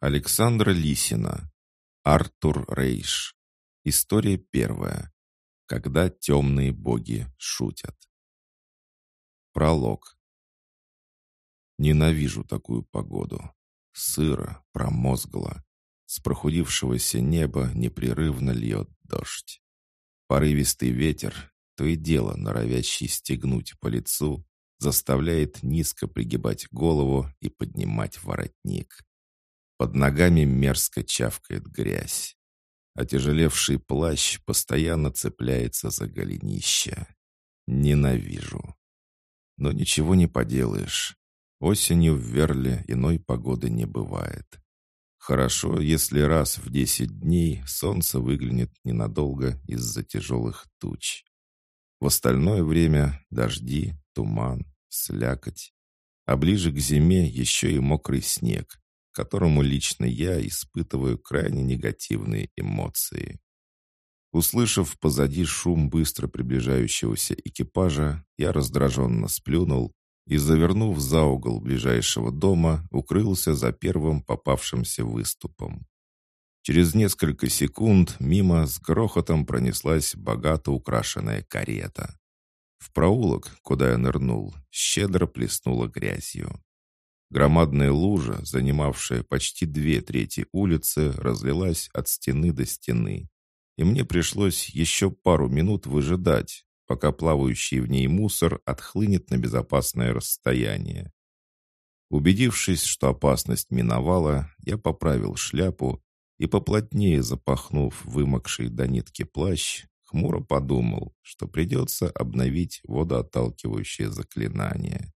Александра Лисина. Артур Рейш. История первая. Когда темные боги шутят. Пролог. Ненавижу такую погоду. Сыро, промозгло. С прохудившегося неба непрерывно льет дождь. Порывистый ветер, то и дело норовящий стегнуть по лицу, заставляет низко пригибать голову и поднимать воротник. Под ногами мерзко чавкает грязь. Отяжелевший плащ постоянно цепляется за голенище. Ненавижу. Но ничего не поделаешь. Осенью в Верле иной погоды не бывает. Хорошо, если раз в десять дней солнце выглянет ненадолго из-за тяжелых туч. В остальное время дожди, туман, слякоть. А ближе к зиме еще и мокрый снег, которому лично я испытываю крайне негативные эмоции. Услышав позади шум быстро приближающегося экипажа, я раздраженно сплюнул и, завернув за угол ближайшего дома, укрылся за первым попавшимся выступом. Через несколько секунд мимо с грохотом пронеслась богато украшенная карета. В проулок, куда я нырнул, щедро плеснула грязью. Громадная лужа, занимавшая почти две трети улицы, разлилась от стены до стены. И мне пришлось еще пару минут выжидать, пока плавающий в ней мусор отхлынет на безопасное расстояние. Убедившись, что опасность миновала, я поправил шляпу и, поплотнее запахнув вымокший до нитки плащ, хмуро подумал, что придется обновить водоотталкивающее заклинание.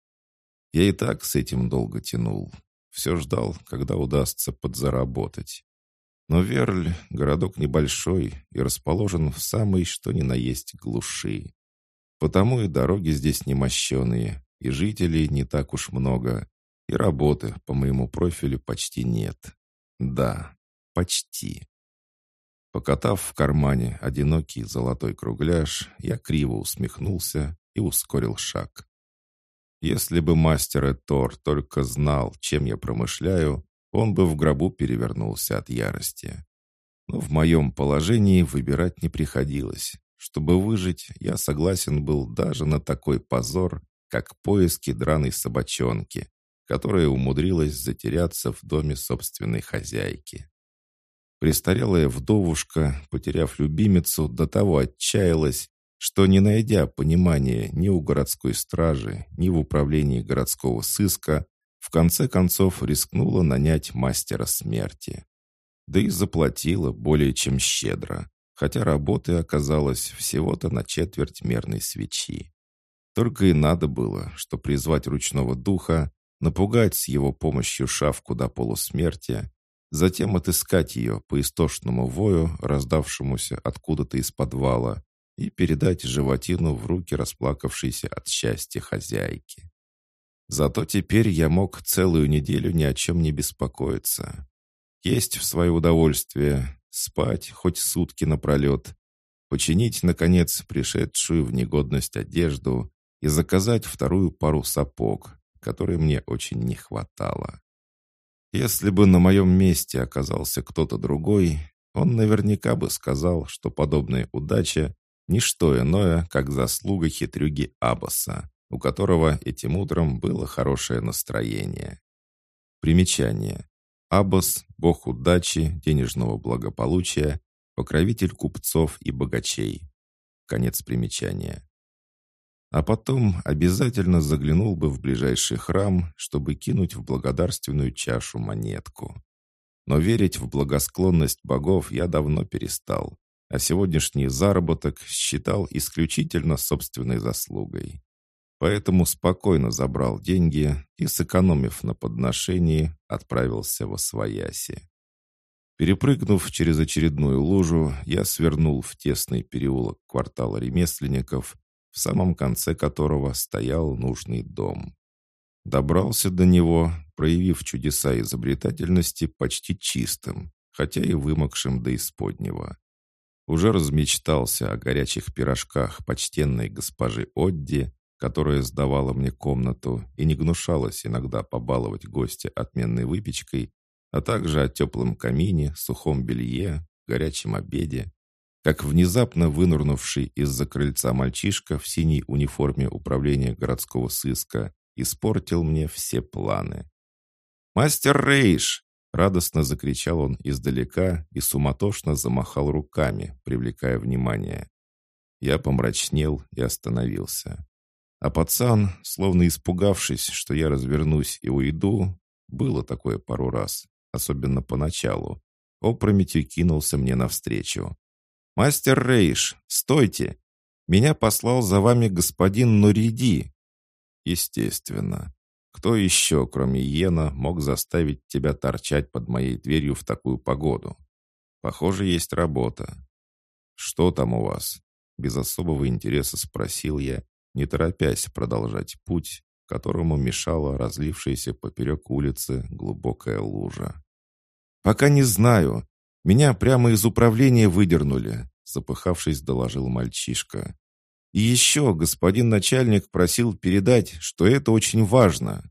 Я и так с этим долго тянул. Все ждал, когда удастся подзаработать. Но Верль — городок небольшой и расположен в самой что ни на есть глуши. Потому и дороги здесь немощеные, и жителей не так уж много, и работы по моему профилю почти нет. Да, почти. Покатав в кармане одинокий золотой кругляш, я криво усмехнулся и ускорил шаг. Если бы мастер Тор только знал, чем я промышляю, он бы в гробу перевернулся от ярости. Но в моем положении выбирать не приходилось. Чтобы выжить, я согласен был даже на такой позор, как поиски драной собачонки, которая умудрилась затеряться в доме собственной хозяйки. Престарелая вдовушка, потеряв любимицу, до того отчаялась, что, не найдя понимания ни у городской стражи, ни в управлении городского сыска, в конце концов рискнула нанять мастера смерти. Да и заплатила более чем щедро, хотя работы оказалось всего-то на четверть мерной свечи. Только и надо было, что призвать ручного духа, напугать с его помощью шавку до полусмерти, затем отыскать ее по истошному вою, раздавшемуся откуда-то из подвала, и передать животину в руки расплакавшейся от счастья хозяйки. Зато теперь я мог целую неделю ни о чем не беспокоиться. Есть в свое удовольствие, спать хоть сутки напролет, починить, наконец, пришедшую в негодность одежду и заказать вторую пару сапог, которой мне очень не хватало. Если бы на моем месте оказался кто-то другой, он наверняка бы сказал, что подобная удача Ничто иное, как заслуга хитрюги Аббаса, у которого этим утром было хорошее настроение. Примечание. Аббас – бог удачи, денежного благополучия, покровитель купцов и богачей. Конец примечания. А потом обязательно заглянул бы в ближайший храм, чтобы кинуть в благодарственную чашу монетку. Но верить в благосклонность богов я давно перестал а сегодняшний заработок считал исключительно собственной заслугой. Поэтому спокойно забрал деньги и, сэкономив на подношении, отправился во Свояси. Перепрыгнув через очередную лужу, я свернул в тесный переулок квартала ремесленников, в самом конце которого стоял нужный дом. Добрался до него, проявив чудеса изобретательности почти чистым, хотя и вымокшим до исподнего. Уже размечтался о горячих пирожках почтенной госпожи Одди, которая сдавала мне комнату и не гнушалась иногда побаловать гостя отменной выпечкой, а также о теплом камине, сухом белье, горячем обеде, как внезапно вынурнувший из-за крыльца мальчишка в синей униформе управления городского сыска испортил мне все планы. «Мастер Рейш!» — радостно закричал он издалека и суматошно замахал руками, привлекая внимание. Я помрачнел и остановился. А пацан, словно испугавшись, что я развернусь и уйду, было такое пару раз, особенно поначалу, опрометью кинулся мне навстречу. «Мастер Рейш, стойте! Меня послал за вами господин Нуриди!» «Естественно. Кто еще, кроме Йена, мог заставить тебя торчать под моей дверью в такую погоду? Похоже, есть работа. Что там у вас?» Без особого интереса спросил я, не торопясь продолжать путь, которому мешала разлившаяся поперек улицы глубокая лужа. «Пока не знаю. Меня прямо из управления выдернули», запыхавшись, доложил мальчишка. «И еще господин начальник просил передать, что это очень важно».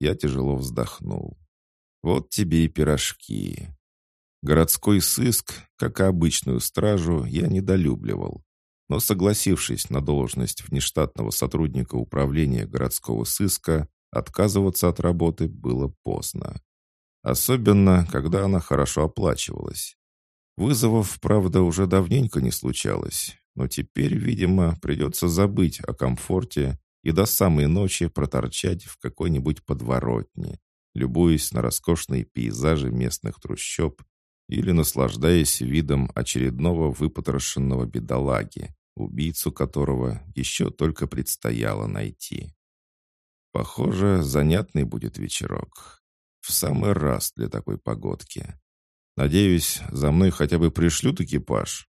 Я тяжело вздохнул. «Вот тебе и пирожки». Городской сыск, как и обычную стражу, я недолюбливал но согласившись на должность внештатного сотрудника управления городского сыска, отказываться от работы было поздно. Особенно, когда она хорошо оплачивалась. Вызовов, правда, уже давненько не случалось, но теперь, видимо, придется забыть о комфорте и до самой ночи проторчать в какой-нибудь подворотне, любуясь на роскошные пейзажи местных трущоб или наслаждаясь видом очередного выпотрошенного бедолаги, убийцу которого еще только предстояло найти. Похоже, занятный будет вечерок. В самый раз для такой погодки. Надеюсь, за мной хотя бы пришлют экипаж.